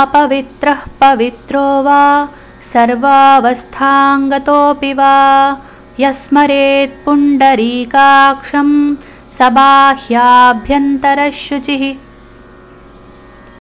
अपवित्रः पवित्रो वा सर्वावस्थाङ्गतोऽपि वा। यस्मरेत् पुण्डरीकाक्षं स बाह्याभ्यन्तरशुचिः